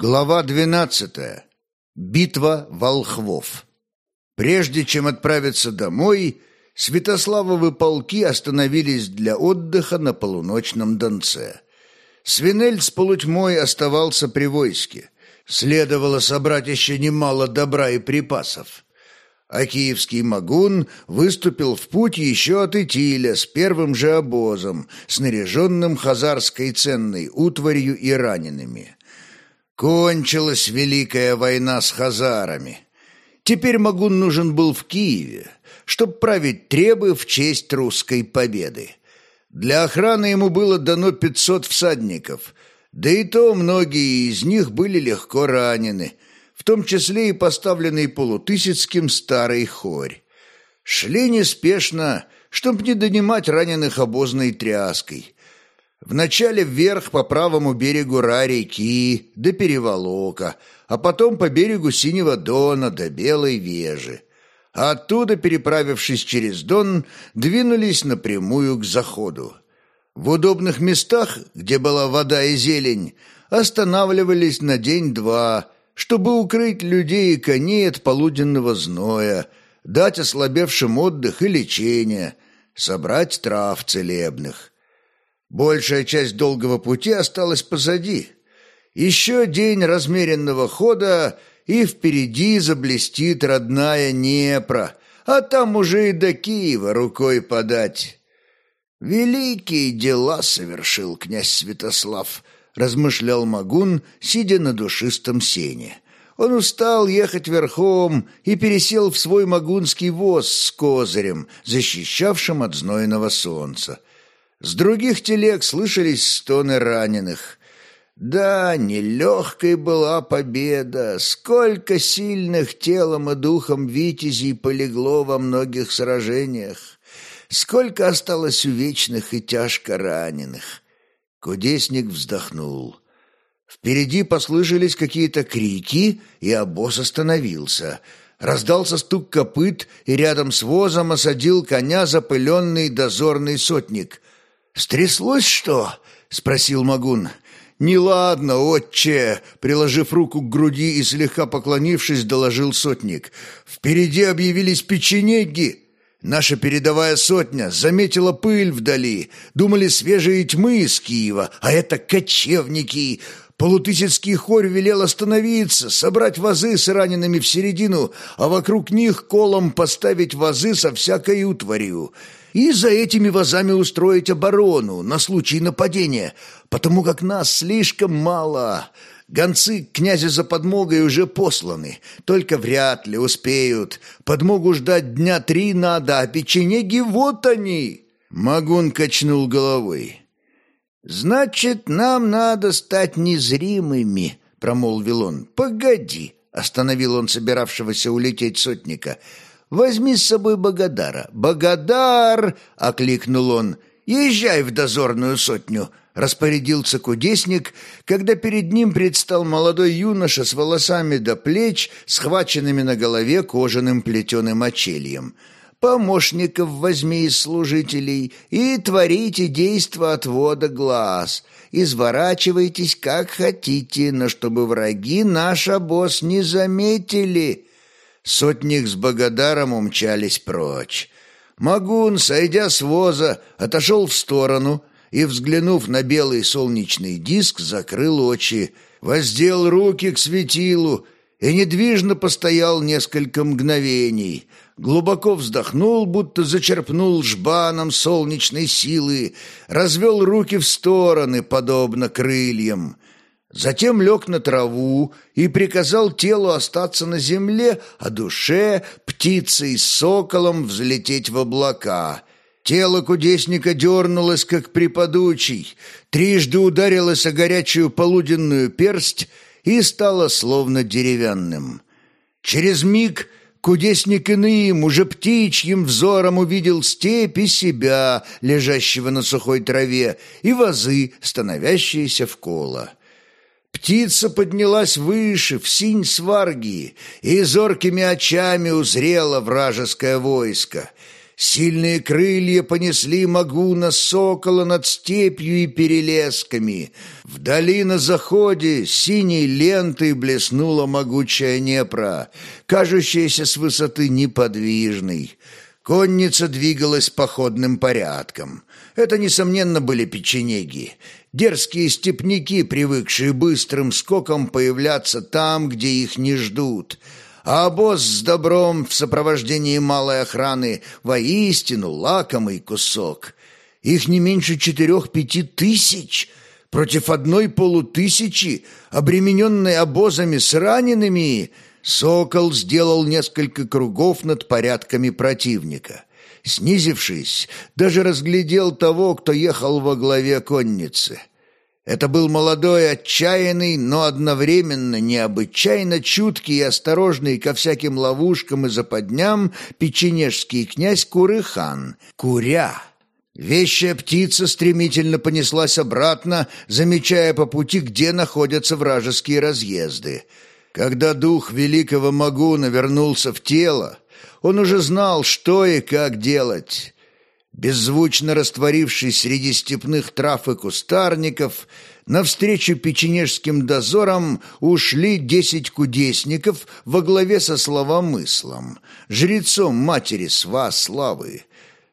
Глава двенадцатая. Битва волхвов. Прежде чем отправиться домой, Святославовы полки остановились для отдыха на полуночном Донце. Свинель с полутьмой оставался при войске. Следовало собрать еще немало добра и припасов. А киевский Магун выступил в путь еще от Итиля с первым же обозом, снаряженным хазарской ценной утварью и ранеными. Кончилась Великая война с хазарами. Теперь Магун нужен был в Киеве, чтобы править требы в честь русской победы. Для охраны ему было дано пятьсот всадников, да и то многие из них были легко ранены, в том числе и поставленный полутысяцким старый хорь. Шли неспешно, чтоб не донимать раненых обозной тряской – Вначале вверх по правому берегу Ра-реки до Переволока, а потом по берегу Синего Дона до Белой Вежи. А оттуда, переправившись через Дон, двинулись напрямую к заходу. В удобных местах, где была вода и зелень, останавливались на день-два, чтобы укрыть людей и коней от полуденного зноя, дать ослабевшим отдых и лечение, собрать трав целебных. Большая часть долгого пути осталась позади. Еще день размеренного хода, и впереди заблестит родная Днепра, а там уже и до Киева рукой подать. «Великие дела совершил князь Святослав», — размышлял Магун, сидя на душистом сене. Он устал ехать верхом и пересел в свой магунский воз с козырем, защищавшим от знойного солнца. С других телег слышались стоны раненых. Да, нелегкой была победа. Сколько сильных телом и духом витязей полегло во многих сражениях. Сколько осталось увечных и тяжко раненых. Кудесник вздохнул. Впереди послышались какие-то крики, и обоз остановился. Раздался стук копыт, и рядом с возом осадил коня запыленный дозорный сотник — «Стряслось что?» — спросил Магун. «Неладно, отче!» — приложив руку к груди и слегка поклонившись, доложил сотник. «Впереди объявились печенеги!» Наша передовая сотня заметила пыль вдали. Думали, свежие тьмы из Киева, а это кочевники. Полутысяцкий хорь велел остановиться, собрать вазы с ранеными в середину, а вокруг них колом поставить вазы со всякой утварью и за этими вазами устроить оборону на случай нападения, потому как нас слишком мало. Гонцы князя за подмогой уже посланы, только вряд ли успеют. Подмогу ждать дня три надо, а печенеги вот они!» Магун качнул головой. «Значит, нам надо стать незримыми», — промолвил он. «Погоди», — остановил он собиравшегося улететь сотника, — Возьми с собой Богодара». «Богодар!» — окликнул он. «Езжай в дозорную сотню», — распорядился кудесник, когда перед ним предстал молодой юноша с волосами до плеч, схваченными на голове кожаным плетеным очельем. «Помощников возьми из служителей и творите действо отвода глаз. Изворачивайтесь, как хотите, но чтобы враги наш обоз не заметили». Сотник с Богодаром умчались прочь. Магун, сойдя с воза, отошел в сторону и, взглянув на белый солнечный диск, закрыл очи, воздел руки к светилу и недвижно постоял несколько мгновений, глубоко вздохнул, будто зачерпнул жбаном солнечной силы, развел руки в стороны, подобно крыльям, Затем лег на траву и приказал телу остаться на земле, а душе, птицей с соколом, взлететь в облака. Тело кудесника дернулось, как припадучий, трижды ударилось о горячую полуденную персть и стало словно деревянным. Через миг кудесник иным, уже птичьим взором увидел степь и себя, лежащего на сухой траве, и вазы, становящиеся в коло. Птица поднялась выше, в синь сварги, и зоркими очами узрела вражеское войско. Сильные крылья понесли Магуна сокола над степью и перелесками. Вдали на заходе синей лентой блеснула могучая Непра, кажущаяся с высоты неподвижной. Конница двигалась походным порядком. Это, несомненно, были печенеги. Дерзкие степняки, привыкшие быстрым скоком появляться там, где их не ждут — а обоз с добром в сопровождении малой охраны воистину лакомый кусок. Их не меньше четырех-пяти тысяч против одной полутысячи, обремененной обозами с ранеными. Сокол сделал несколько кругов над порядками противника. Снизившись, даже разглядел того, кто ехал во главе конницы. Это был молодой, отчаянный, но одновременно необычайно чуткий и осторожный ко всяким ловушкам и западням печенежский князь Курыхан, Куря. Вещая птица стремительно понеслась обратно, замечая по пути, где находятся вражеские разъезды. Когда дух великого Магуна вернулся в тело, он уже знал, что и как делать. Беззвучно растворившись среди степных трав и кустарников, навстречу печенежским дозорам ушли десять кудесников во главе со словомыслом, жрецом матери Сва Славы.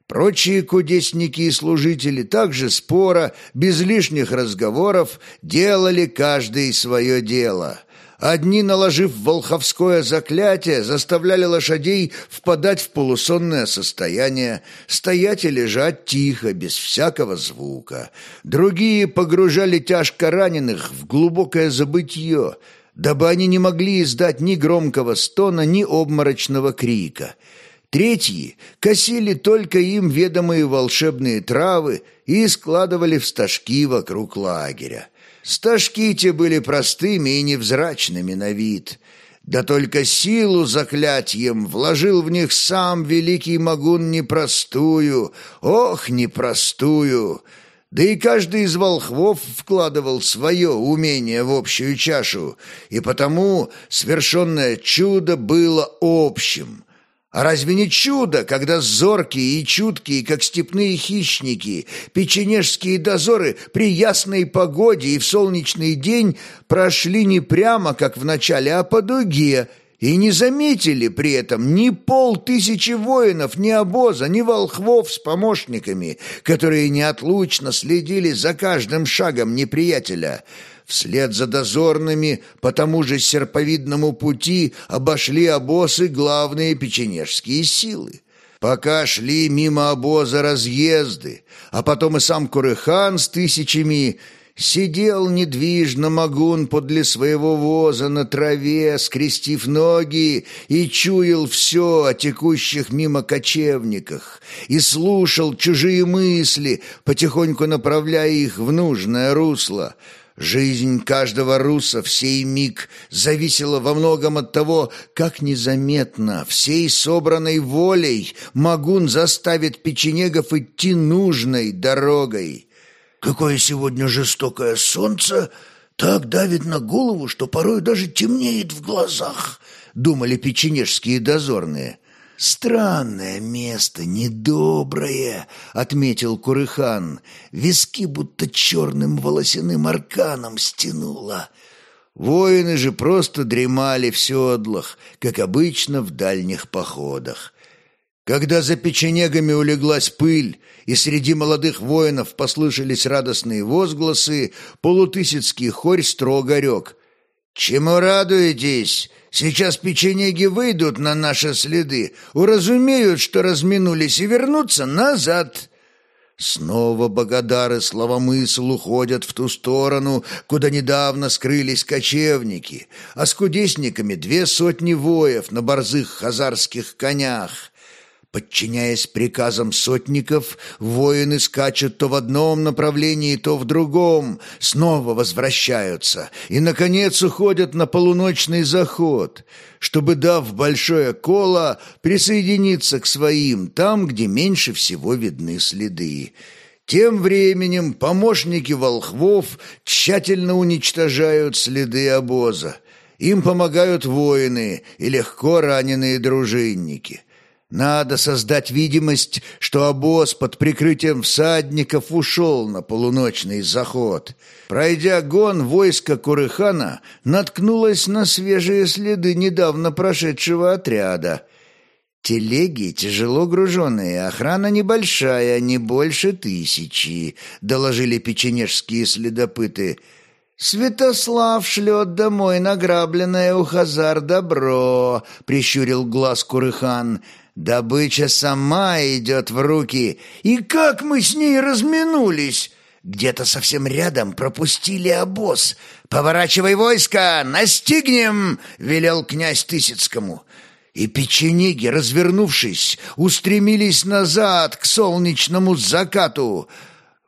Прочие кудесники и служители также спора, без лишних разговоров, делали каждый свое дело — Одни, наложив волховское заклятие, заставляли лошадей впадать в полусонное состояние, стоять и лежать тихо, без всякого звука. Другие погружали тяжко раненых в глубокое забытье, дабы они не могли издать ни громкого стона, ни обморочного крика. Третьи косили только им ведомые волшебные травы и складывали в стажки вокруг лагеря. Стажки те были простыми и невзрачными на вид, да только силу заклятием вложил в них сам великий Магун непростую, ох, непростую. Да и каждый из волхвов вкладывал свое умение в общую чашу, и потому свершенное чудо было общим — разве не чудо, когда зоркие и чуткие, как степные хищники, печенежские дозоры при ясной погоде и в солнечный день прошли не прямо, как в начале, а по дуге, и не заметили при этом ни полтысячи воинов, ни обоза, ни волхвов с помощниками, которые неотлучно следили за каждым шагом неприятеля – Вслед за дозорными по тому же серповидному пути обошли обозы главные печенежские силы. Пока шли мимо обоза разъезды, а потом и сам Курыхан с тысячами, сидел недвижно Магун подле своего воза на траве, скрестив ноги, и чуял все о текущих мимо кочевниках, и слушал чужие мысли, потихоньку направляя их в нужное русло — Жизнь каждого руса в сей миг зависела во многом от того, как незаметно, всей собранной волей Магун заставит печенегов идти нужной дорогой. «Какое сегодня жестокое солнце!» Так давит на голову, что порой даже темнеет в глазах, думали печенежские дозорные. «Странное место, недоброе», — отметил Курыхан. «Виски будто черным волосяным арканом стянуло». Воины же просто дремали в седлах, как обычно в дальних походах. Когда за печенегами улеглась пыль, и среди молодых воинов послышались радостные возгласы, полутысяцкий хорь строго рек. «Чему радуетесь? Сейчас печенеги выйдут на наши следы, уразумеют, что разминулись, и вернутся назад». Снова Богодар и Славомысл уходят в ту сторону, куда недавно скрылись кочевники, а с кудесниками две сотни воев на борзых хазарских конях. Подчиняясь приказам сотников, воины скачут то в одном направлении, то в другом, снова возвращаются и, наконец, уходят на полуночный заход, чтобы, дав большое коло, присоединиться к своим там, где меньше всего видны следы. Тем временем помощники волхвов тщательно уничтожают следы обоза. Им помогают воины и легко раненые дружинники – Надо создать видимость, что обоз под прикрытием всадников ушел на полуночный заход. Пройдя гон, войско Курыхана наткнулось на свежие следы недавно прошедшего отряда. Телеги тяжело груженные, охрана небольшая, не больше тысячи, доложили печенежские следопыты. «Святослав шлет домой награбленное у Хазар добро», — прищурил глаз Курыхан. Добыча сама идет в руки. И как мы с ней разминулись! Где-то совсем рядом пропустили обоз. «Поворачивай войско! Настигнем!» — велел князь Тысяцкому. И печенеги, развернувшись, устремились назад к солнечному закату —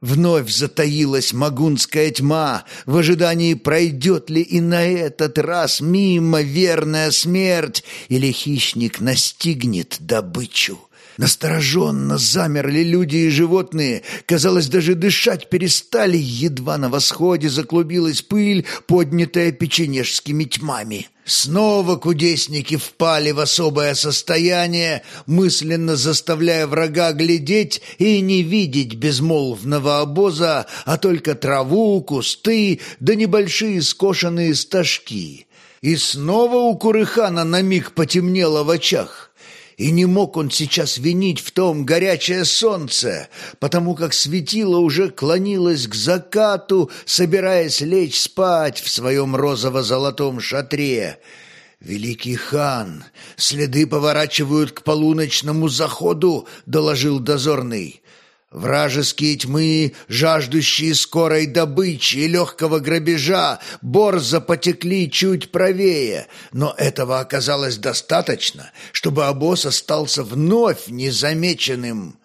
Вновь затаилась магунская тьма в ожидании, пройдет ли и на этот раз мимо верная смерть или хищник настигнет добычу. Настороженно замерли люди и животные. Казалось, даже дышать перестали. Едва на восходе заклубилась пыль, поднятая печенежскими тьмами. Снова кудесники впали в особое состояние, мысленно заставляя врага глядеть и не видеть безмолвного обоза, а только траву, кусты да небольшие скошенные стажки. И снова у Курыхана на миг потемнело в очах. И не мог он сейчас винить в том горячее солнце, потому как светило уже клонилось к закату, собираясь лечь спать в своем розово-золотом шатре. «Великий хан, следы поворачивают к полуночному заходу», — доложил дозорный. Вражеские тьмы, жаждущие скорой добычи и легкого грабежа, борзо потекли чуть правее, но этого оказалось достаточно, чтобы обоз остался вновь незамеченным.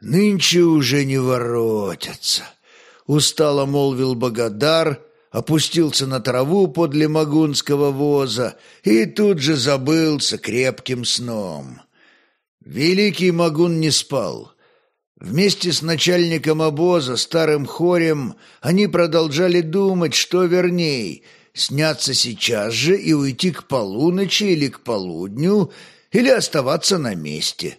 «Нынче уже не воротятся», — устало молвил Богодар, опустился на траву подле магунского воза и тут же забылся крепким сном. Великий Магун не спал — Вместе с начальником обоза, старым хорем, они продолжали думать, что верней — сняться сейчас же и уйти к полуночи или к полудню, или оставаться на месте.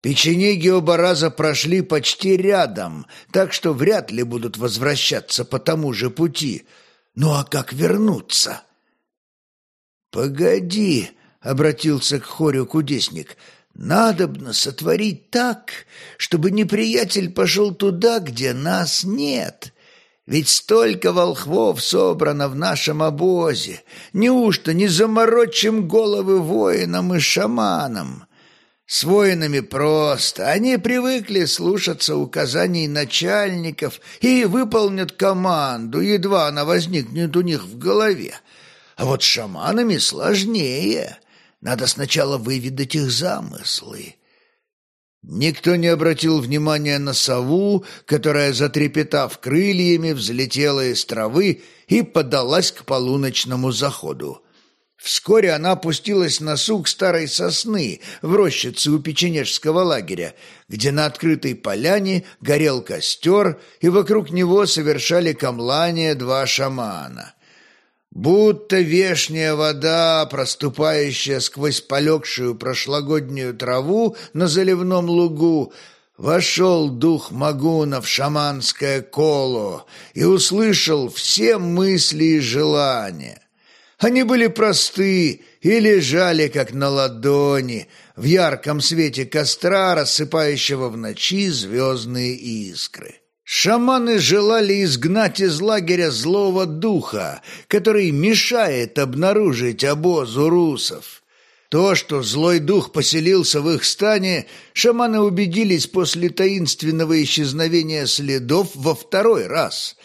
Печенеги оба раза прошли почти рядом, так что вряд ли будут возвращаться по тому же пути. Ну а как вернуться? «Погоди», — обратился к хорю кудесник, — Надобно сотворить так, чтобы неприятель пошел туда, где нас нет. Ведь столько волхвов собрано в нашем обозе. Неужто не заморочим головы воинам и шаманам? С воинами просто. Они привыкли слушаться указаний начальников и выполнят команду, едва она возникнет у них в голове. А вот шаманами сложнее — надо сначала выведать их замыслы. Никто не обратил внимания на сову, которая, затрепетав крыльями, взлетела из травы и подалась к полуночному заходу. Вскоре она опустилась на сук старой сосны в рощице у печенежского лагеря, где на открытой поляне горел костер, и вокруг него совершали камлание два шамана — Будто вешняя вода, проступающая сквозь полегшую прошлогоднюю траву на заливном лугу, вошел дух Магуна в шаманское коло и услышал все мысли и желания. Они были просты и лежали, как на ладони, в ярком свете костра, рассыпающего в ночи звездные искры. Шаманы желали изгнать из лагеря злого духа, который мешает обнаружить обозу русов. То, что злой дух поселился в их стане, шаманы убедились после таинственного исчезновения следов во второй раз.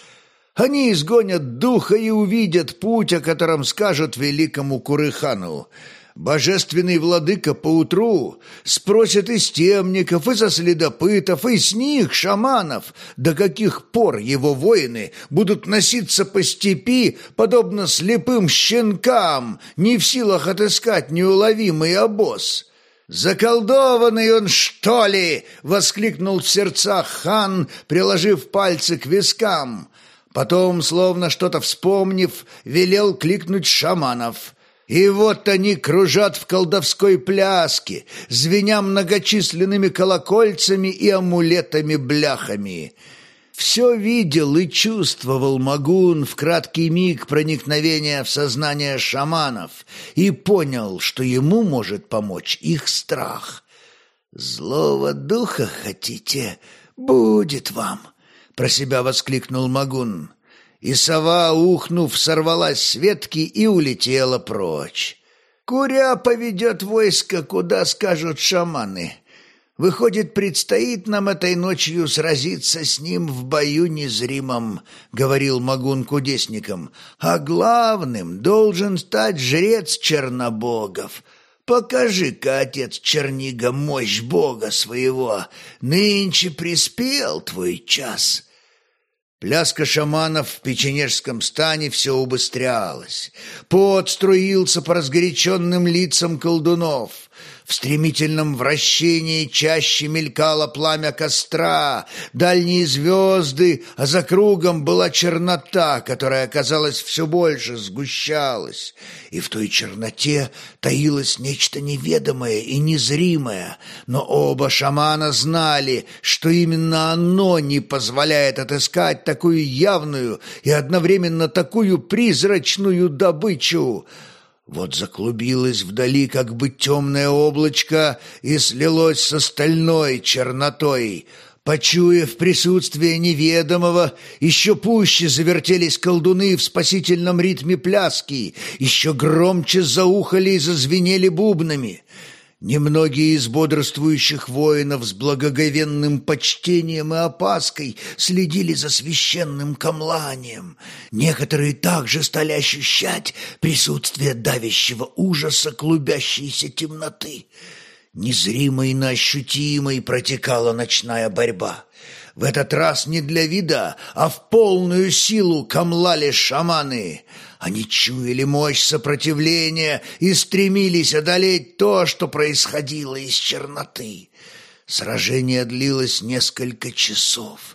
Они изгонят духа и увидят путь, о котором скажут великому Курыхану – Божественный владыка поутру спросит из темников, и со следопытов, и с них, шаманов, до каких пор его воины будут носиться по степи, подобно слепым щенкам, не в силах отыскать неуловимый обоз. «Заколдованный он, что ли?» — воскликнул в сердцах хан, приложив пальцы к вискам. Потом, словно что-то вспомнив, велел кликнуть шаманов — И вот они кружат в колдовской пляске, звеня многочисленными колокольцами и амулетами-бляхами. Все видел и чувствовал Магун в краткий миг проникновения в сознание шаманов и понял, что ему может помочь их страх. «Злого духа хотите? Будет вам!» — про себя воскликнул Магун и сова, ухнув, сорвалась с ветки и улетела прочь. Куря поведет войско, куда скажут шаманы. Выходит, предстоит нам этой ночью сразиться с ним в бою незримом, говорил Магун кудесникам, а главным должен стать жрец Чернобогов. Покажи-ка, отец Чернига, мощь Бога своего, нынче приспел твой час. Пляска шаманов в печенежском стане все убыстрялась. Пот струился по разгоряченным лицам колдунов. В стремительном вращении чаще мелькало пламя костра, дальние звезды, а за кругом была чернота, которая, казалось, все больше сгущалась. И в той черноте таилось нечто неведомое и незримое, но оба шамана знали, что именно оно не позволяет отыскать такую явную и одновременно такую призрачную добычу — вот заклубилось вдали как бы темное облачко и слилось с остальной чернотой. Почуяв присутствие неведомого, еще пуще завертелись колдуны в спасительном ритме пляски, еще громче заухали и зазвенели бубнами. Немногие из бодрствующих воинов с благоговенным почтением и опаской следили за священным камланием. Некоторые также стали ощущать присутствие давящего ужаса клубящейся темноты. Незримой, но ощутимой протекала ночная борьба. В этот раз не для вида, а в полную силу камлали шаманы. Они чуяли мощь сопротивления и стремились одолеть то, что происходило из черноты. Сражение длилось несколько часов.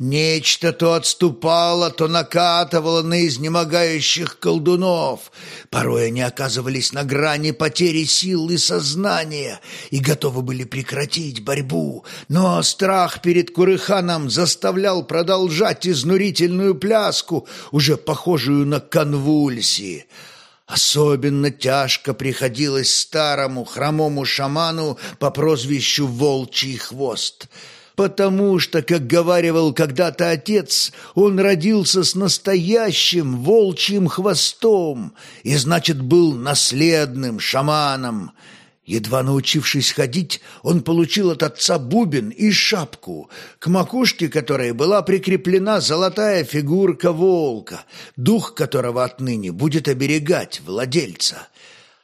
Нечто то отступало, то накатывало на изнемогающих колдунов. Порой они оказывались на грани потери сил и сознания и готовы были прекратить борьбу. Но страх перед Курыханом заставлял продолжать изнурительную пляску, уже похожую на конвульсии. Особенно тяжко приходилось старому хромому шаману по прозвищу «Волчий хвост» потому что, как говаривал когда-то отец, он родился с настоящим волчьим хвостом и, значит, был наследным шаманом. Едва научившись ходить, он получил от отца бубен и шапку, к макушке которой была прикреплена золотая фигурка волка, дух которого отныне будет оберегать владельца.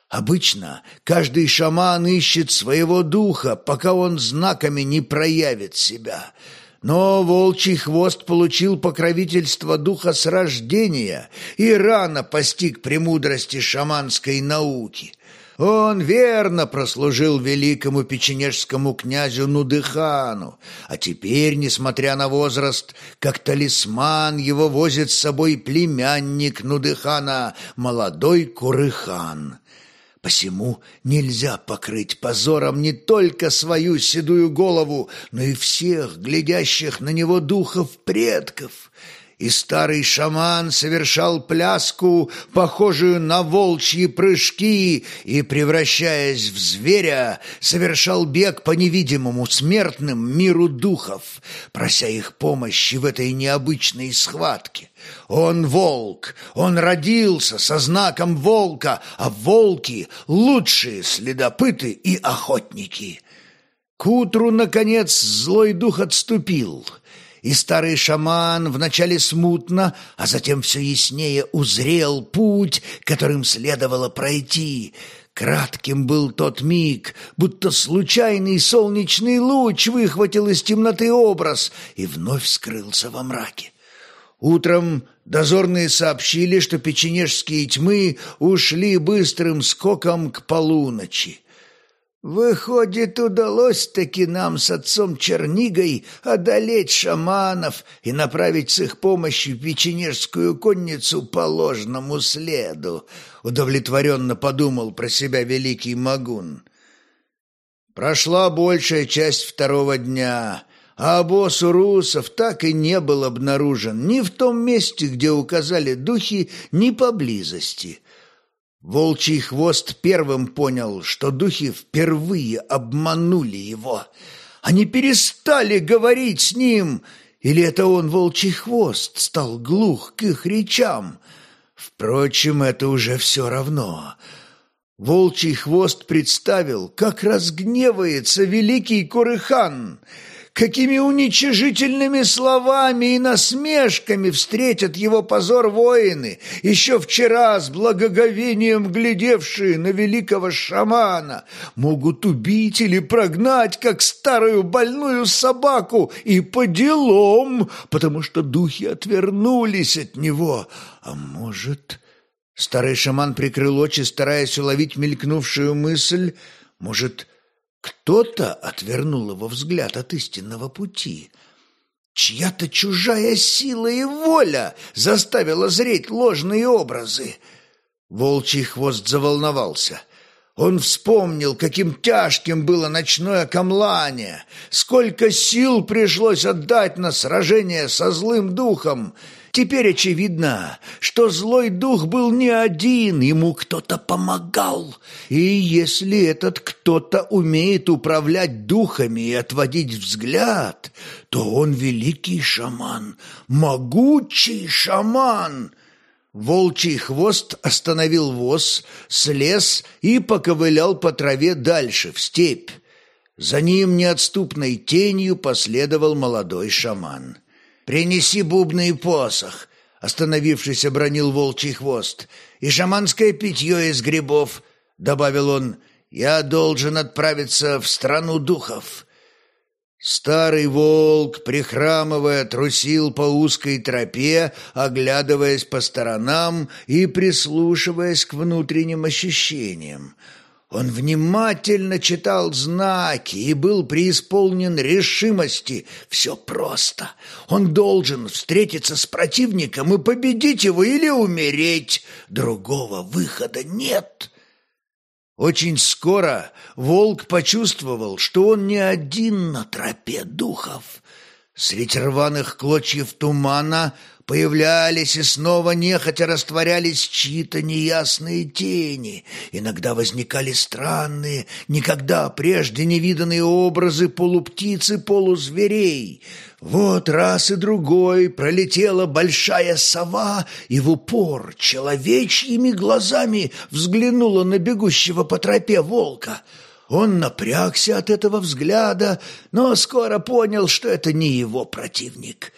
Обычно каждый шаман ищет своего духа, пока он знаками не проявит себя. Но волчий хвост получил покровительство духа с рождения и рано постиг премудрости шаманской науки. Он верно прослужил великому печенежскому князю Нудыхану, а теперь, несмотря на возраст, как талисман его возит с собой племянник Нудыхана, молодой Курыхан. Посему нельзя покрыть позором не только свою седую голову, но и всех глядящих на него духов предков и старый шаман совершал пляску, похожую на волчьи прыжки, и, превращаясь в зверя, совершал бег по невидимому смертным миру духов, прося их помощи в этой необычной схватке. Он волк, он родился со знаком волка, а волки — лучшие следопыты и охотники. К утру, наконец, злой дух отступил — и старый шаман вначале смутно, а затем все яснее узрел путь, которым следовало пройти. Кратким был тот миг, будто случайный солнечный луч выхватил из темноты образ и вновь скрылся во мраке. Утром дозорные сообщили, что печенежские тьмы ушли быстрым скоком к полуночи. Выходит, удалось-таки нам с отцом Чернигой одолеть шаманов и направить с их помощью печенежскую конницу по ложному следу, удовлетворенно подумал про себя великий Магун. Прошла большая часть второго дня, а обоз урусов так и не был обнаружен ни в том месте, где указали духи, ни поблизости — Волчий хвост первым понял, что духи впервые обманули его. Они перестали говорить с ним, или это он, волчий хвост, стал глух к их речам. Впрочем, это уже все равно. Волчий хвост представил, как разгневается великий Курыхан — какими уничижительными словами и насмешками встретят его позор воины, еще вчера с благоговением глядевшие на великого шамана, могут убить или прогнать, как старую больную собаку, и по делам, потому что духи отвернулись от него. А может... Старый шаман прикрыл очи, стараясь уловить мелькнувшую мысль. Может, кто-то отвернул его взгляд от истинного пути. Чья-то чужая сила и воля заставила зреть ложные образы. Волчий хвост заволновался. Он вспомнил, каким тяжким было ночное камлание, сколько сил пришлось отдать на сражение со злым духом, Теперь очевидно, что злой дух был не один, ему кто-то помогал. И если этот кто-то умеет управлять духами и отводить взгляд, то он великий шаман, могучий шаман. Волчий хвост остановил воз, слез и поковылял по траве дальше, в степь. За ним неотступной тенью последовал молодой шаман. «Принеси бубный посох», — остановившись, обронил волчий хвост. «И шаманское питье из грибов», — добавил он. «Я должен отправиться в страну духов». Старый волк, прихрамывая, трусил по узкой тропе, оглядываясь по сторонам и прислушиваясь к внутренним ощущениям. Он внимательно читал знаки и был преисполнен решимости. Все просто. Он должен встретиться с противником и победить его или умереть. Другого выхода нет. Очень скоро волк почувствовал, что он не один на тропе духов. Средь рваных клочьев тумана появлялись и снова нехотя растворялись чьи-то неясные тени. Иногда возникали странные, никогда прежде не виданные образы полуптиц и полузверей. Вот раз и другой пролетела большая сова и в упор человечьими глазами взглянула на бегущего по тропе волка — он напрягся от этого взгляда, но скоро понял, что это не его противник.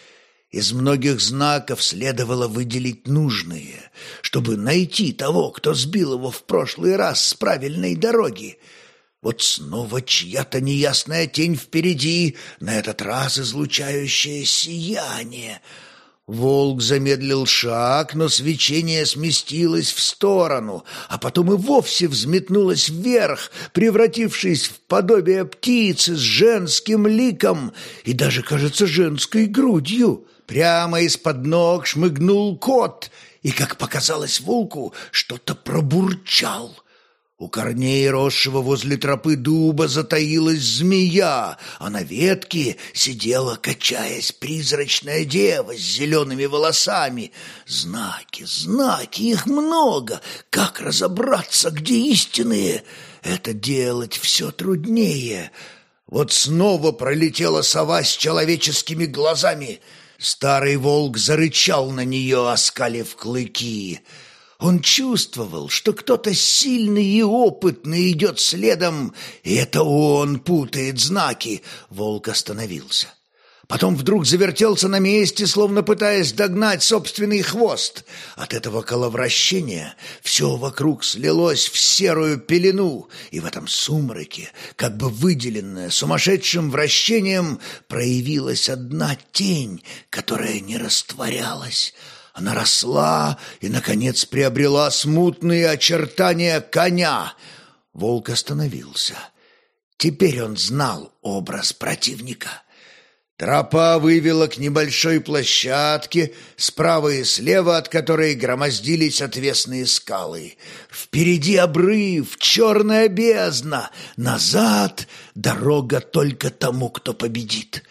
Из многих знаков следовало выделить нужные, чтобы найти того, кто сбил его в прошлый раз с правильной дороги. Вот снова чья-то неясная тень впереди, на этот раз излучающее сияние — Волк замедлил шаг, но свечение сместилось в сторону, а потом и вовсе взметнулось вверх, превратившись в подобие птицы с женским ликом и даже, кажется, женской грудью. Прямо из-под ног шмыгнул кот и, как показалось волку, что-то пробурчал — у корней, росшего возле тропы дуба, затаилась змея, а на ветке сидела, качаясь, призрачная дева с зелеными волосами. Знаки, знаки, их много. Как разобраться, где истинные? Это делать все труднее. Вот снова пролетела сова с человеческими глазами. Старый волк зарычал на нее, оскалив клыки — он чувствовал, что кто-то сильный и опытный идет следом, и это он путает знаки. Волк остановился. Потом вдруг завертелся на месте, словно пытаясь догнать собственный хвост. От этого коловращения все вокруг слилось в серую пелену, и в этом сумраке, как бы выделенная сумасшедшим вращением, проявилась одна тень, которая не растворялась, она росла и, наконец, приобрела смутные очертания коня. Волк остановился. Теперь он знал образ противника. Тропа вывела к небольшой площадке, справа и слева от которой громоздились отвесные скалы. Впереди обрыв, черная бездна, назад дорога только тому, кто победит.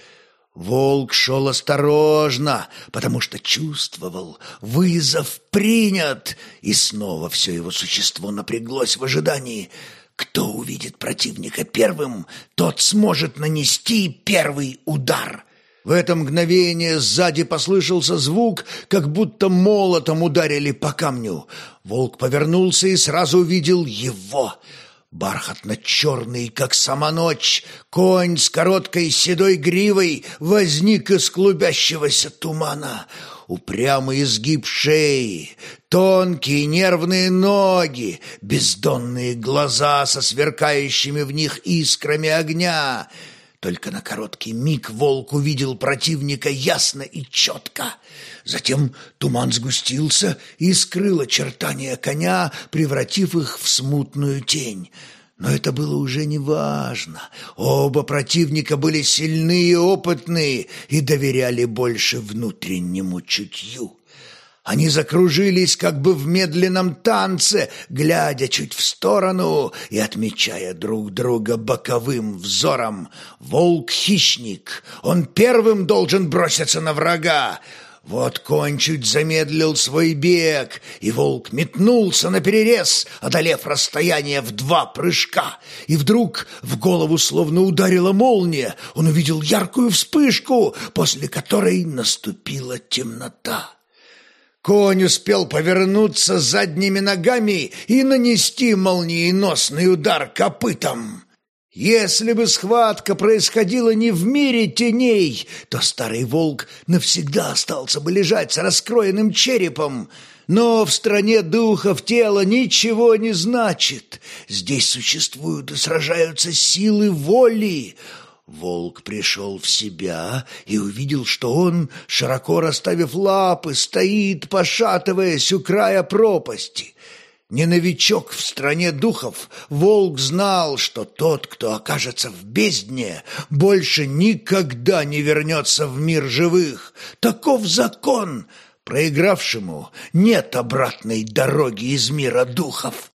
Волк шел осторожно, потому что чувствовал, вызов принят, и снова все его существо напряглось в ожидании. Кто увидит противника первым, тот сможет нанести первый удар. В это мгновение сзади послышался звук, как будто молотом ударили по камню. Волк повернулся и сразу увидел его — Бархатно-черный, как сама ночь, конь с короткой седой гривой возник из клубящегося тумана. Упрямый изгиб шеи, тонкие нервные ноги, бездонные глаза со сверкающими в них искрами огня. Только на короткий миг волк увидел противника ясно и четко — Затем туман сгустился и скрыл очертания коня, превратив их в смутную тень. Но это было уже не важно. Оба противника были сильные и опытные и доверяли больше внутреннему чутью. Они закружились как бы в медленном танце, глядя чуть в сторону и отмечая друг друга боковым взором. Волк-хищник, он первым должен броситься на врага. Вот конь чуть замедлил свой бег, и волк метнулся на перерез, одолев расстояние в два прыжка. И вдруг в голову словно ударила молния. Он увидел яркую вспышку, после которой наступила темнота. Конь успел повернуться задними ногами и нанести молниеносный удар копытом. Если бы схватка происходила не в мире теней, то старый волк навсегда остался бы лежать с раскроенным черепом. Но в стране духов тело ничего не значит. Здесь существуют и сражаются силы воли. Волк пришел в себя и увидел, что он, широко расставив лапы, стоит, пошатываясь у края пропасти. Не новичок в стране духов, волк знал, что тот, кто окажется в бездне, больше никогда не вернется в мир живых. Таков закон. Проигравшему нет обратной дороги из мира духов.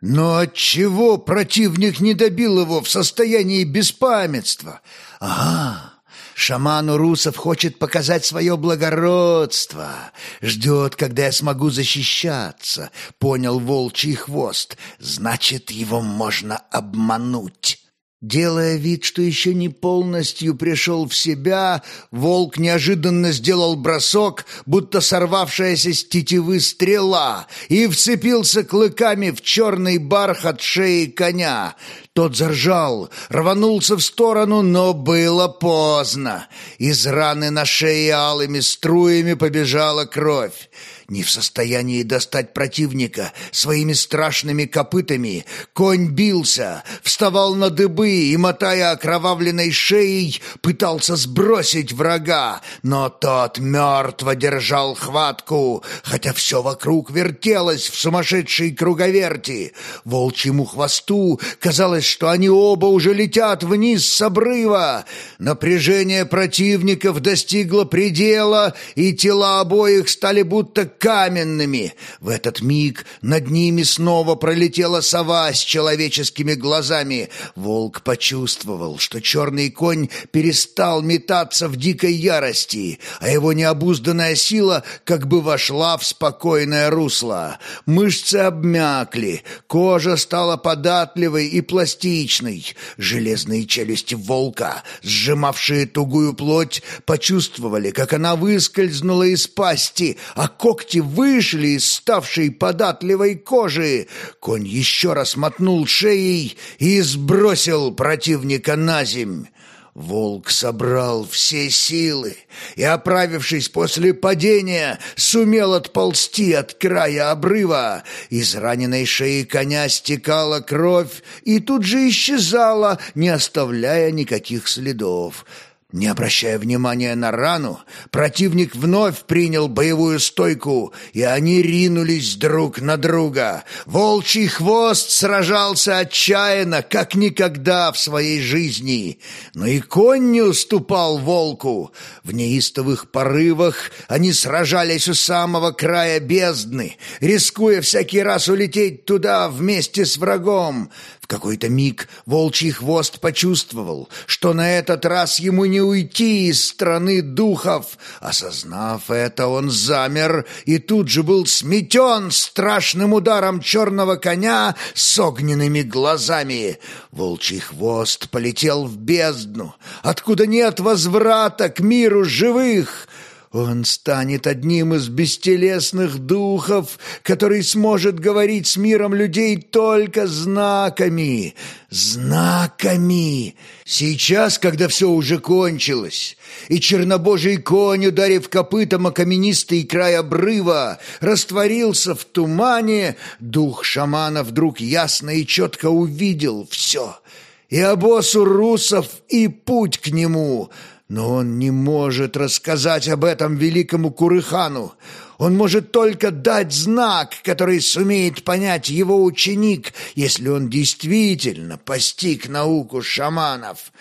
Но отчего противник не добил его в состоянии беспамятства? Ага, Шаман Урусов хочет показать свое благородство. Ждет, когда я смогу защищаться. Понял волчий хвост. Значит, его можно обмануть. Делая вид, что еще не полностью пришел в себя, волк неожиданно сделал бросок, будто сорвавшаяся с тетивы стрела, и вцепился клыками в черный бархат шеи коня. Тот заржал, рванулся в сторону, но было поздно. Из раны на шее алыми струями побежала кровь не в состоянии достать противника своими страшными копытами, конь бился, вставал на дыбы и, мотая окровавленной шеей, пытался сбросить врага, но тот мертво держал хватку, хотя все вокруг вертелось в сумасшедшей круговерти. Волчьему хвосту казалось, что они оба уже летят вниз с обрыва. Напряжение противников достигло предела, и тела обоих стали будто каменными. В этот миг над ними снова пролетела сова с человеческими глазами. Волк почувствовал, что черный конь перестал метаться в дикой ярости, а его необузданная сила как бы вошла в спокойное русло. Мышцы обмякли, кожа стала податливой и пластичной. Железные челюсти волка, сжимавшие тугую плоть, почувствовали, как она выскользнула из пасти, а когти когти вышли из ставшей податливой кожи. Конь еще раз мотнул шеей и сбросил противника на земь. Волк собрал все силы и, оправившись после падения, сумел отползти от края обрыва. Из раненой шеи коня стекала кровь и тут же исчезала, не оставляя никаких следов. Не обращая внимания на рану, противник вновь принял боевую стойку, и они ринулись друг на друга. Волчий хвост сражался отчаянно, как никогда в своей жизни. Но и конь не уступал волку. В неистовых порывах они сражались у самого края бездны, рискуя всякий раз улететь туда вместе с врагом какой-то миг волчий хвост почувствовал, что на этот раз ему не уйти из страны духов. Осознав это, он замер и тут же был сметен страшным ударом черного коня с огненными глазами. Волчий хвост полетел в бездну, откуда нет возврата к миру живых — он станет одним из бестелесных духов, который сможет говорить с миром людей только знаками. Знаками! Сейчас, когда все уже кончилось, и чернобожий конь, ударив копытом о каменистый край обрыва, растворился в тумане, дух шамана вдруг ясно и четко увидел все — и обоз русов, и путь к нему — но он не может рассказать об этом великому Курыхану. Он может только дать знак, который сумеет понять его ученик, если он действительно постиг науку шаманов.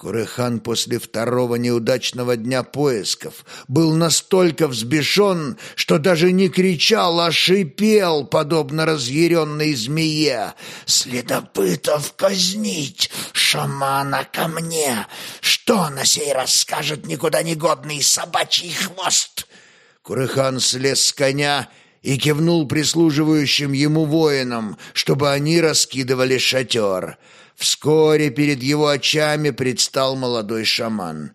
Курыхан после второго неудачного дня поисков был настолько взбешен, что даже не кричал, а шипел, подобно разъяренной змее. «Следопытов казнить! Шамана ко мне! Что на сей раз скажет никуда негодный собачий хвост?» Курыхан слез с коня и кивнул прислуживающим ему воинам, чтобы они раскидывали шатер — Вскоре перед его очами предстал молодой шаман.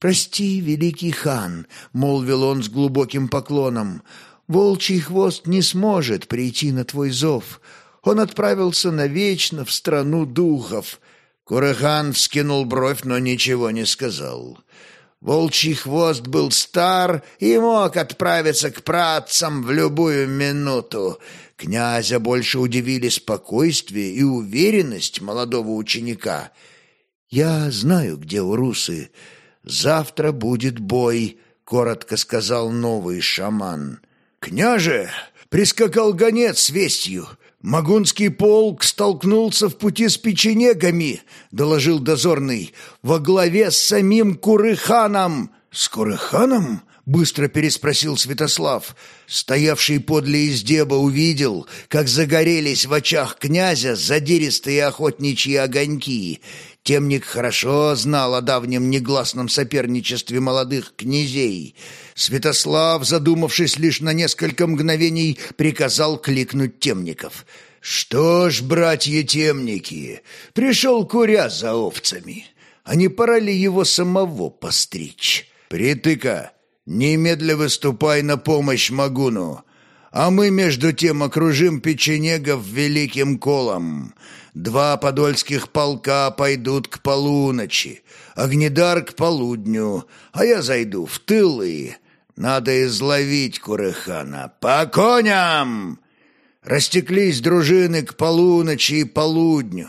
«Прости, великий хан», — молвил он с глубоким поклоном, — «волчий хвост не сможет прийти на твой зов. Он отправился навечно в страну духов». Курахан вскинул бровь, но ничего не сказал. Волчий хвост был стар и мог отправиться к працам в любую минуту. Князя больше удивили спокойствие и уверенность молодого ученика. «Я знаю, где урусы. Завтра будет бой», — коротко сказал новый шаман. «Княже!» — прискакал гонец с вестью. «Магунский полк столкнулся в пути с печенегами», — доложил дозорный, — «во главе с самим Курыханом». «С Курыханом?» Быстро переспросил Святослав. Стоявший подле издеба увидел, как загорелись в очах князя задиристые охотничьи огоньки. Темник хорошо знал о давнем негласном соперничестве молодых князей. Святослав, задумавшись лишь на несколько мгновений, приказал кликнуть темников. «Что ж, братья-темники, пришел куря за овцами. А не пора ли его самого постричь? Притыка!» Немедля выступай на помощь Магуну, а мы между тем окружим печенегов великим колом. Два подольских полка пойдут к полуночи, Огнедар к полудню, а я зайду в тылы. Надо изловить Курыхана. По коням!» Растеклись дружины к полуночи и полудню.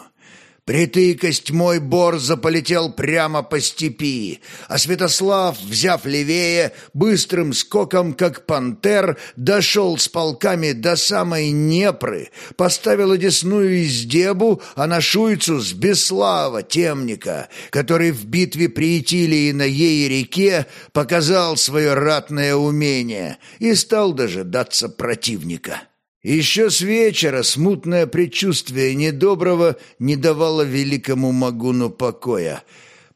Притыкость мой борзо полетел прямо по степи, а Святослав, взяв левее, быстрым скоком, как пантер, дошел с полками до самой Непры, поставил одесную издебу, а на шуйцу с Беслава, темника, который в битве при Итилии на ей реке показал свое ратное умение и стал дожидаться противника. Еще с вечера смутное предчувствие недоброго не давало великому Магуну покоя.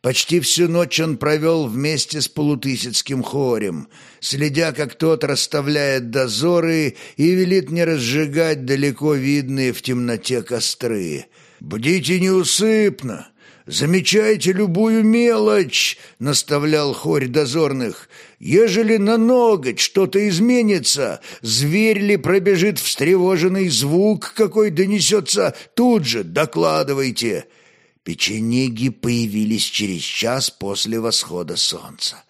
Почти всю ночь он провел вместе с полутысяцким хорем, следя, как тот расставляет дозоры и велит не разжигать далеко видные в темноте костры. «Бдите неусыпно! «Замечайте любую мелочь!» — наставлял хорь дозорных. «Ежели на ноготь что-то изменится, зверь ли пробежит встревоженный звук, какой донесется, тут же докладывайте!» Печенеги появились через час после восхода солнца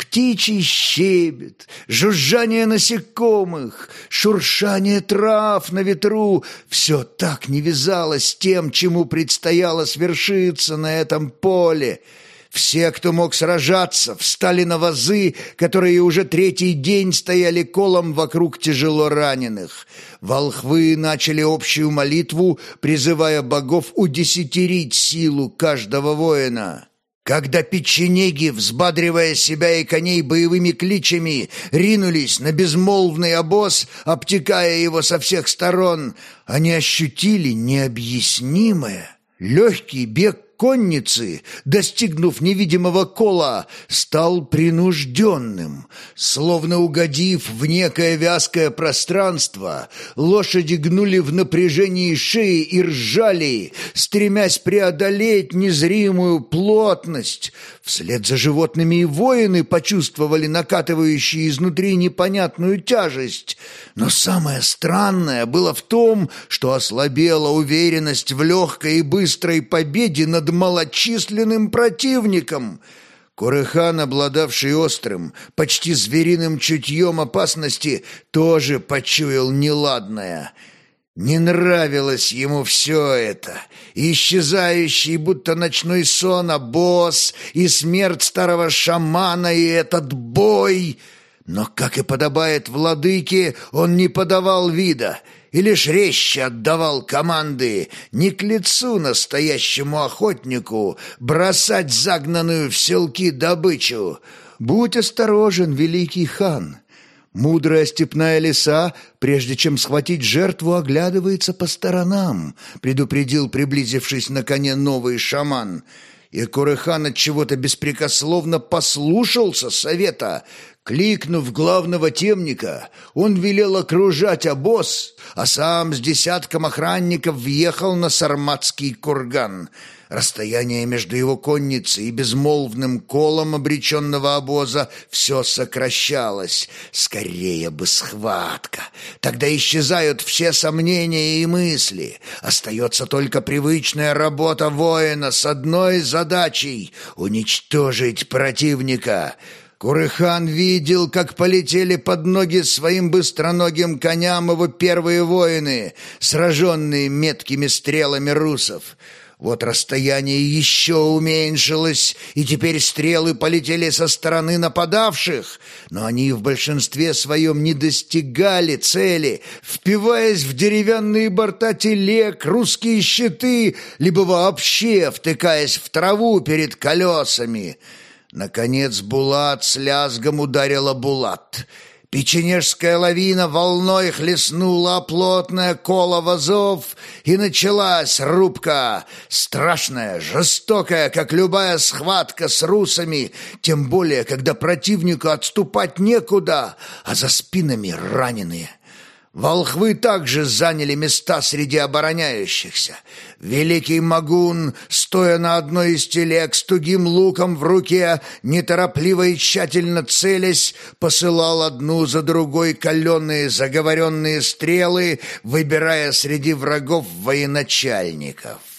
птичий щебет, жужжание насекомых, шуршание трав на ветру — все так не вязалось с тем, чему предстояло свершиться на этом поле. Все, кто мог сражаться, встали на вазы, которые уже третий день стояли колом вокруг тяжело раненых. Волхвы начали общую молитву, призывая богов удесятерить силу каждого воина. Когда печенеги, взбадривая себя и коней боевыми кличами, ринулись на безмолвный обоз, обтекая его со всех сторон, они ощутили необъяснимое. Легкий бег конницы, достигнув невидимого кола, стал принужденным. Словно угодив в некое вязкое пространство, лошади гнули в напряжении шеи и ржали, стремясь преодолеть незримую плотность. Вслед за животными и воины почувствовали накатывающие изнутри непонятную тяжесть. Но самое странное было в том, что ослабела уверенность в легкой и быстрой победе над малочисленным противником. Курыхан, обладавший острым, почти звериным чутьем опасности, тоже почуял неладное. Не нравилось ему все это. Исчезающий, будто ночной сон, обоз, и смерть старого шамана, и этот бой. Но, как и подобает владыке, он не подавал вида — и лишь резче отдавал команды не к лицу настоящему охотнику бросать загнанную в селки добычу. «Будь осторожен, великий хан!» Мудрая степная лиса, прежде чем схватить жертву, оглядывается по сторонам, предупредил, приблизившись на коне новый шаман. И Курыхан от чего-то беспрекословно послушался совета, Кликнув главного темника, он велел окружать обоз, а сам с десятком охранников въехал на сарматский курган. Расстояние между его конницей и безмолвным колом обреченного обоза все сокращалось. Скорее бы схватка. Тогда исчезают все сомнения и мысли. Остается только привычная работа воина с одной задачей — уничтожить противника — Курыхан видел, как полетели под ноги своим быстроногим коням его первые воины, сраженные меткими стрелами русов. Вот расстояние еще уменьшилось, и теперь стрелы полетели со стороны нападавших, но они в большинстве своем не достигали цели, впиваясь в деревянные борта телег, русские щиты, либо вообще втыкаясь в траву перед колесами — Наконец Булат с лязгом ударила Булат. Печенежская лавина волной хлестнула плотное коло вазов, и началась рубка, страшная, жестокая, как любая схватка с русами, тем более, когда противнику отступать некуда, а за спинами раненые. Волхвы также заняли места среди обороняющихся. Великий Магун, стоя на одной из телег с тугим луком в руке, неторопливо и тщательно целясь, посылал одну за другой каленые заговоренные стрелы, выбирая среди врагов военачальников.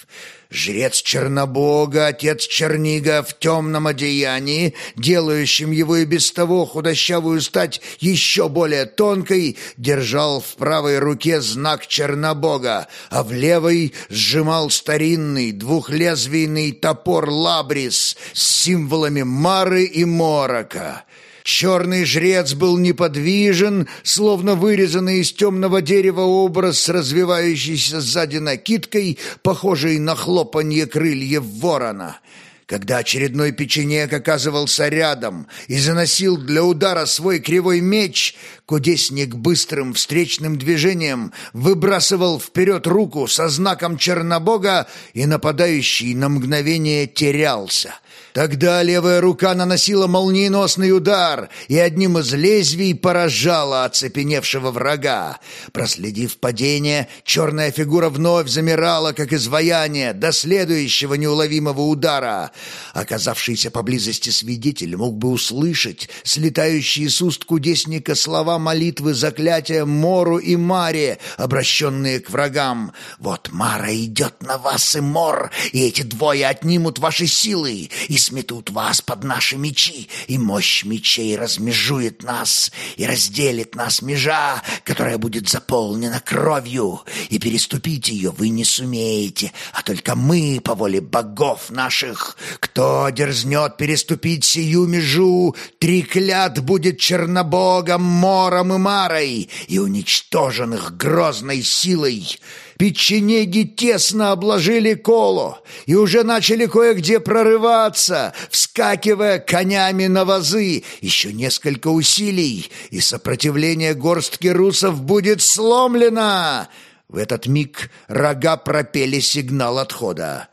Жрец Чернобога, отец Чернига в темном одеянии, делающим его и без того худощавую стать еще более тонкой, держал в правой руке знак Чернобога, а в левой сжимал старинный двухлезвийный топор Лабрис с символами Мары и Морока. Черный жрец был неподвижен, словно вырезанный из темного дерева образ с развивающейся сзади накидкой, похожей на хлопанье крыльев ворона. Когда очередной печенек оказывался рядом и заносил для удара свой кривой меч, кудесник быстрым встречным движением выбрасывал вперед руку со знаком Чернобога, и нападающий на мгновение терялся — Тогда левая рука наносила молниеносный удар и одним из лезвий поражала оцепеневшего врага. Проследив падение, черная фигура вновь замирала, как изваяние, до следующего неуловимого удара. Оказавшийся поблизости свидетель мог бы услышать слетающие с уст кудесника слова молитвы заклятия Мору и Маре, обращенные к врагам. «Вот Мара идет на вас и Мор, и эти двое отнимут ваши силы, и сметут вас под наши мечи, и мощь мечей размежует нас, и разделит нас межа, которая будет заполнена кровью, и переступить ее вы не сумеете, а только мы по воле богов наших. Кто дерзнет переступить сию межу, триклят будет чернобогом, мором и марой, и уничтоженных грозной силой». Печенеги тесно обложили коло и уже начали кое-где прорываться, вскакивая конями на вазы. Еще несколько усилий, и сопротивление горстки русов будет сломлено. В этот миг рога пропели сигнал отхода.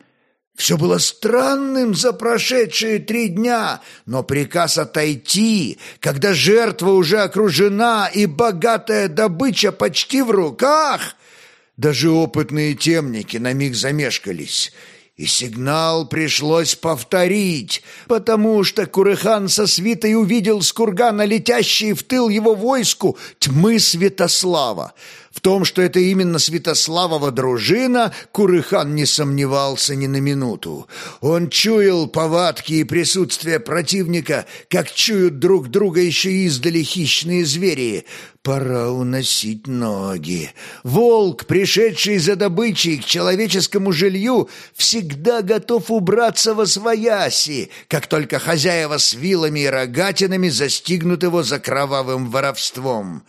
Все было странным за прошедшие три дня, но приказ отойти, когда жертва уже окружена и богатая добыча почти в руках, даже опытные темники на миг замешкались, и сигнал пришлось повторить, потому что Курыхан со свитой увидел с кургана летящие в тыл его войску тьмы Святослава. В том, что это именно Святославова дружина, Курыхан не сомневался ни на минуту. Он чуял повадки и присутствие противника, как чуют друг друга еще издали хищные звери. Пора уносить ноги. Волк, пришедший за добычей к человеческому жилью, всегда готов убраться во свояси, как только хозяева с вилами и рогатинами застигнут его за кровавым воровством.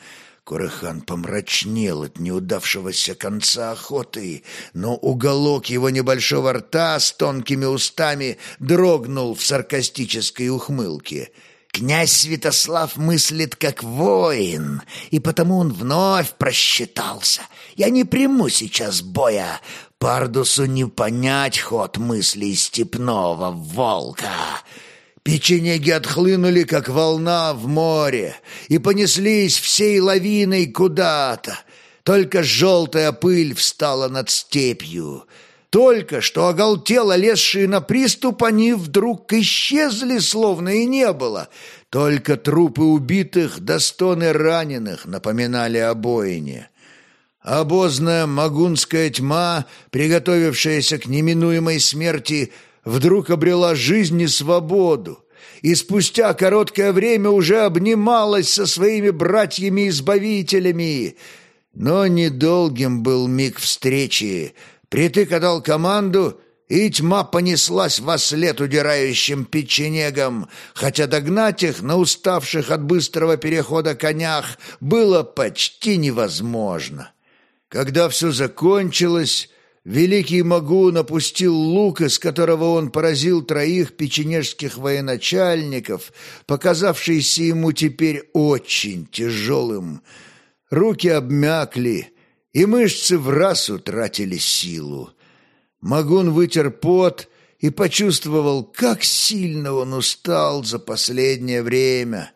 Курыхан помрачнел от неудавшегося конца охоты, но уголок его небольшого рта с тонкими устами дрогнул в саркастической ухмылке. Князь Святослав мыслит как воин, и потому он вновь просчитался. Я не приму сейчас боя. Пардусу не понять ход мыслей степного волка. Печенеги отхлынули, как волна в море, и понеслись всей лавиной куда-то. Только желтая пыль встала над степью. Только что оголтело лезшие на приступ, они вдруг исчезли, словно и не было. Только трупы убитых да стоны раненых напоминали о бойне. Обозная магунская тьма, приготовившаяся к неминуемой смерти, вдруг обрела жизнь и свободу, и спустя короткое время уже обнималась со своими братьями-избавителями. Но недолгим был миг встречи. Притык дал команду, и тьма понеслась во след удирающим печенегам, хотя догнать их на уставших от быстрого перехода конях было почти невозможно. Когда все закончилось, Великий Магун опустил лук, из которого он поразил троих печенежских военачальников, показавшийся ему теперь очень тяжелым. Руки обмякли, и мышцы в раз утратили силу. Магун вытер пот и почувствовал, как сильно он устал за последнее время.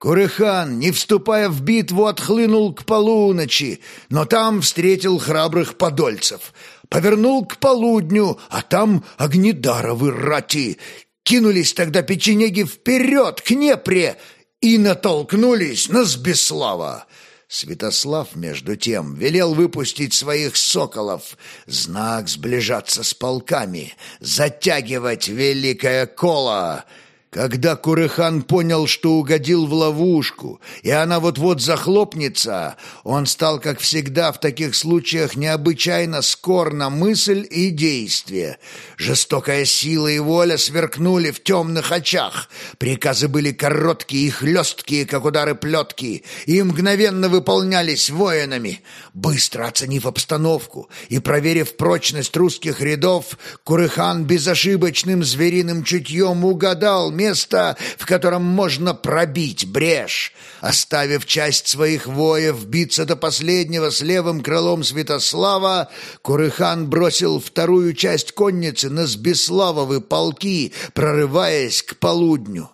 Курыхан, не вступая в битву, отхлынул к полуночи, но там встретил храбрых подольцев. Повернул к полудню, а там огнедаровы рати. Кинулись тогда печенеги вперед, к Непре, и натолкнулись на Сбеслава. Святослав, между тем, велел выпустить своих соколов, знак сближаться с полками, затягивать великое коло — когда Курыхан понял, что угодил в ловушку, и она вот-вот захлопнется, он стал, как всегда в таких случаях, необычайно скор на мысль и действие. Жестокая сила и воля сверкнули в темных очах. Приказы были короткие и хлесткие, как удары плетки, и мгновенно выполнялись воинами. Быстро оценив обстановку и проверив прочность русских рядов, Курыхан безошибочным звериным чутьем угадал место, в котором можно пробить брешь. Оставив часть своих воев биться до последнего с левым крылом Святослава, Курыхан бросил вторую часть конницы на Сбеславовы полки, прорываясь к полудню.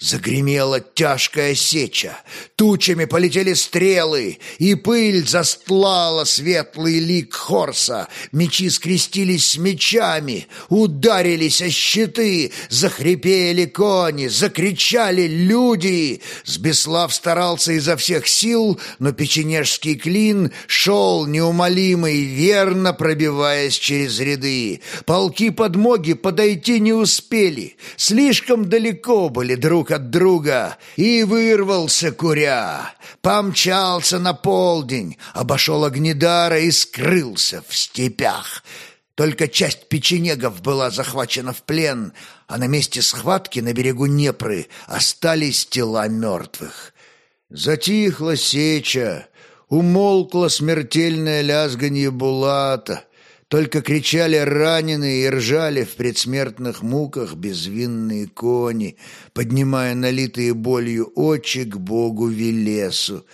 Загремела тяжкая сеча, тучами полетели стрелы, и пыль застлала светлый лик Хорса. Мечи скрестились с мечами, ударились о щиты, захрипели кони, закричали люди. Сбеслав старался изо всех сил, но печенежский клин шел неумолимый, верно пробиваясь через ряды. Полки подмоги подойти не успели, слишком далеко были друг от друга и вырвался куря. Помчался на полдень, обошел Огнедара и скрылся в степях. Только часть печенегов была захвачена в плен, а на месте схватки на берегу Непры остались тела мертвых. Затихла сеча, умолкло смертельное лязганье Булата — только кричали раненые и ржали в предсмертных муках безвинные кони, поднимая налитые болью очи к богу Велесу.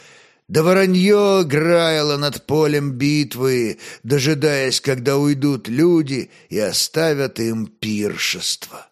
Да воронье граяло над полем битвы, дожидаясь, когда уйдут люди и оставят им пиршество.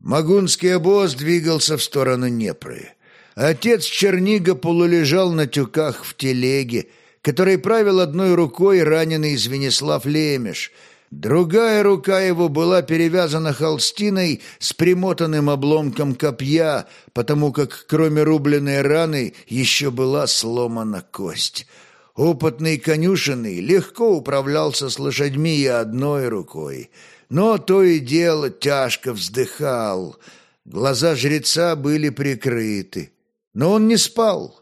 Магунский обоз двигался в сторону Непры. Отец Чернига полулежал на тюках в телеге, который правил одной рукой раненый Звенислав Лемеш. Другая рука его была перевязана холстиной с примотанным обломком копья, потому как кроме рубленной раны еще была сломана кость. Опытный конюшенный легко управлялся с лошадьми и одной рукой, но то и дело тяжко вздыхал. Глаза жреца были прикрыты, но он не спал.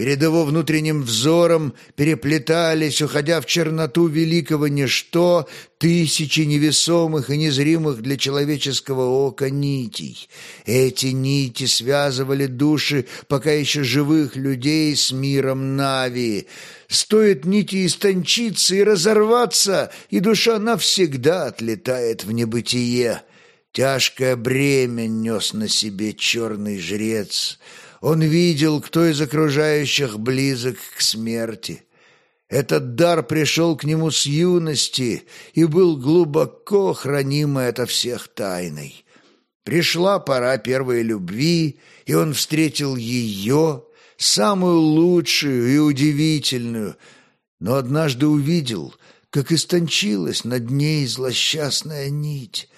Перед его внутренним взором переплетались, уходя в черноту великого ничто, тысячи невесомых и незримых для человеческого ока нитей. Эти нити связывали души пока еще живых людей с миром Нави. Стоит нити истончиться и разорваться, и душа навсегда отлетает в небытие. Тяжкое бремя нес на себе черный жрец — он видел, кто из окружающих близок к смерти. Этот дар пришел к нему с юности и был глубоко хранимый ото всех тайной. Пришла пора первой любви, и он встретил ее, самую лучшую и удивительную, но однажды увидел, как истончилась над ней злосчастная нить,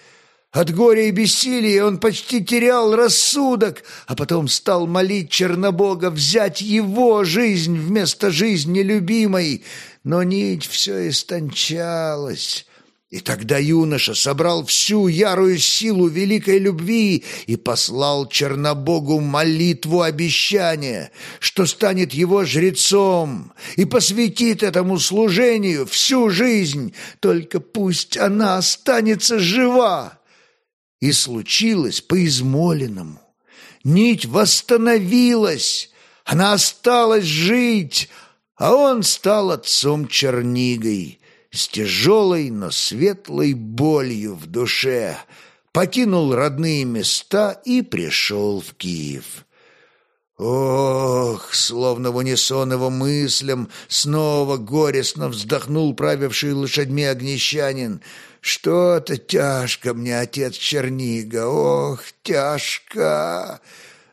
от горя и бессилия он почти терял рассудок, а потом стал молить Чернобога взять его жизнь вместо жизни любимой. Но нить все истончалась. И тогда юноша собрал всю ярую силу великой любви и послал Чернобогу молитву обещания, что станет его жрецом и посвятит этому служению всю жизнь, только пусть она останется жива. И случилось по измоленному. Нить восстановилась, она осталась жить, а он стал отцом Чернигой с тяжелой, но светлой болью в душе, покинул родные места и пришел в Киев. Ох, словно в унисон его мыслям, снова горестно вздохнул правивший лошадьми огнещанин — что-то тяжко мне, отец Чернига, ох, тяжко!»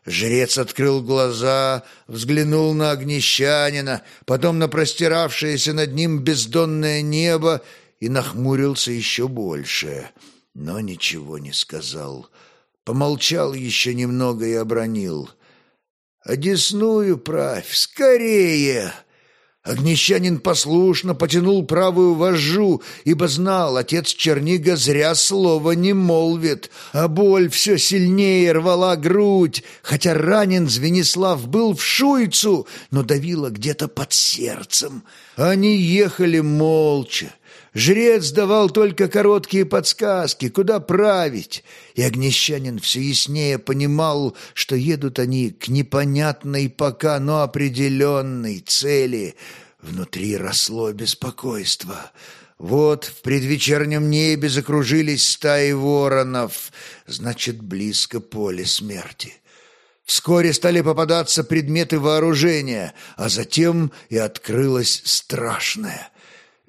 Жрец открыл глаза, взглянул на огнещанина, потом на простиравшееся над ним бездонное небо и нахмурился еще больше, но ничего не сказал. Помолчал еще немного и обронил. «Одесную правь, скорее!» Огнещанин послушно потянул правую вожжу, ибо знал, отец Чернига зря слова не молвит, а боль все сильнее рвала грудь, хотя ранен Звенислав был в шуйцу, но давила где-то под сердцем. Они ехали молча, Жрец давал только короткие подсказки, куда править, и Огнещанин все яснее понимал, что едут они к непонятной пока, но определенной цели. Внутри росло беспокойство. Вот в предвечернем небе закружились стаи воронов, значит, близко поле смерти. Вскоре стали попадаться предметы вооружения, а затем и открылось страшное —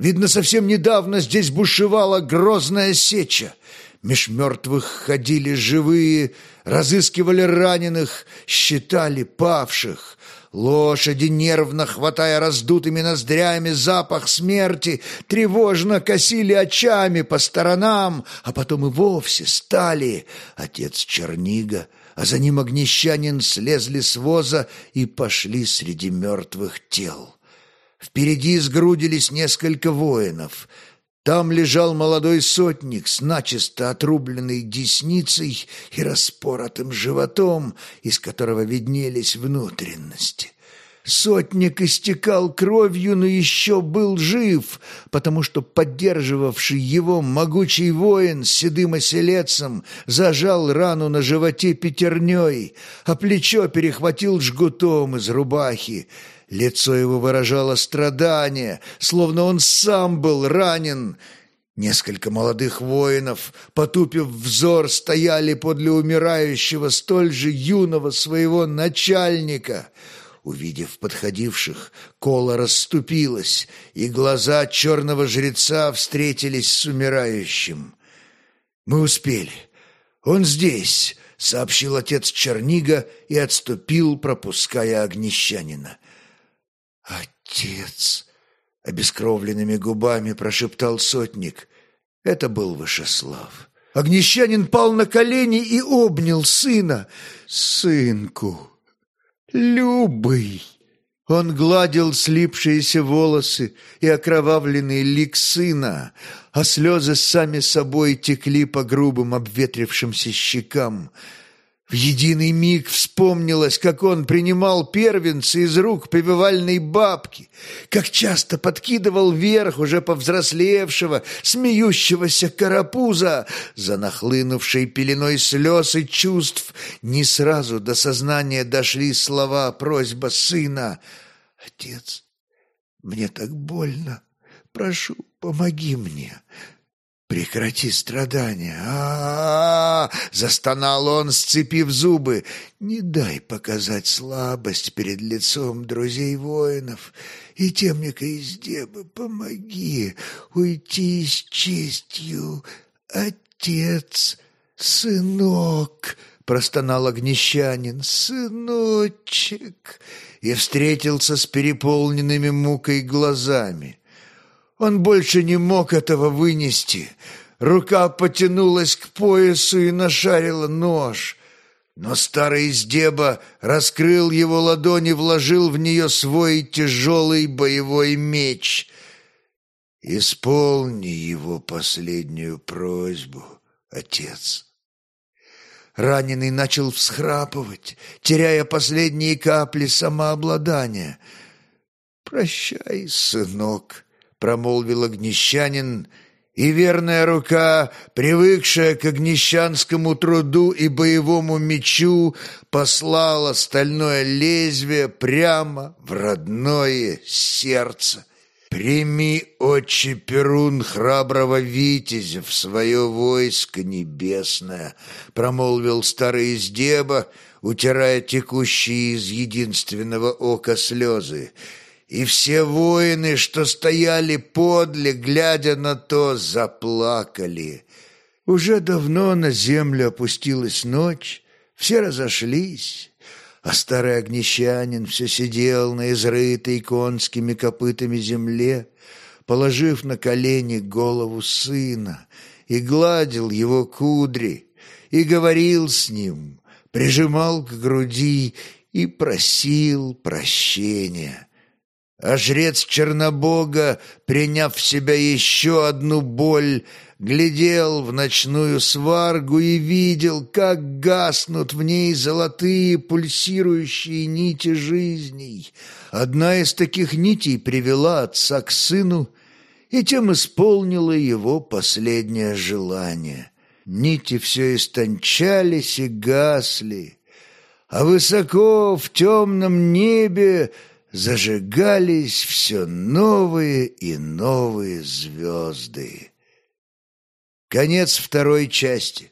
Видно, совсем недавно здесь бушевала грозная сеча. Меж мертвых ходили живые, разыскивали раненых, считали павших. Лошади, нервно хватая раздутыми ноздрями запах смерти, тревожно косили очами по сторонам, а потом и вовсе стали. Отец Чернига, а за ним огнещанин слезли с воза и пошли среди мертвых тел. Впереди сгрудились несколько воинов — там лежал молодой сотник с начисто отрубленной десницей и распоротым животом, из которого виднелись внутренности. Сотник истекал кровью, но еще был жив, потому что поддерживавший его могучий воин с седым оселецем зажал рану на животе пятерней, а плечо перехватил жгутом из рубахи. Лицо его выражало страдание, словно он сам был ранен. Несколько молодых воинов, потупив взор, стояли подле умирающего столь же юного своего начальника. Увидев подходивших, кола расступилась, и глаза черного жреца встретились с умирающим. «Мы успели. Он здесь», — сообщил отец Чернига и отступил, пропуская огнещанина. «Отец!» — обескровленными губами прошептал сотник. Это был Вышеслав. Огнещанин пал на колени и обнял сына. «Сынку! Любый!» Он гладил слипшиеся волосы и окровавленный лик сына, а слезы сами собой текли по грубым обветрившимся щекам — в единый миг вспомнилось, как он принимал первенца из рук повивальной бабки, как часто подкидывал вверх уже повзрослевшего, смеющегося карапуза, за нахлынувшей пеленой слез и чувств. Не сразу до сознания дошли слова просьба сына. «Отец, мне так больно, прошу, помоги мне». «Прекрати страдания!» а -а -а застонал он, сцепив зубы. «Не дай показать слабость перед лицом друзей воинов. И темника из деба помоги уйти с честью. Отец, сынок!» простонал огнещанин. «Сыночек!» и встретился с переполненными мукой глазами. Он больше не мог этого вынести. Рука потянулась к поясу и нашарила нож. Но старый издеба раскрыл его ладонь и вложил в нее свой тяжелый боевой меч. «Исполни его последнюю просьбу, отец». Раненый начал всхрапывать, теряя последние капли самообладания. «Прощай, сынок», промолвил огнещанин, и верная рука, привыкшая к огнещанскому труду и боевому мечу, послала стальное лезвие прямо в родное сердце. «Прими, отче Перун, храброго витязя в свое войско небесное», — промолвил старый издеба, утирая текущие из единственного ока слезы и все воины, что стояли подле, глядя на то, заплакали. Уже давно на землю опустилась ночь, все разошлись, а старый огнещанин все сидел на изрытой конскими копытами земле, положив на колени голову сына, и гладил его кудри, и говорил с ним, прижимал к груди и просил прощения. А жрец Чернобога, приняв в себя еще одну боль, глядел в ночную сваргу и видел, как гаснут в ней золотые пульсирующие нити жизней. Одна из таких нитей привела отца к сыну и тем исполнила его последнее желание. Нити все истончались и гасли, а высоко в темном небе зажигались все новые и новые звезды. Конец второй части.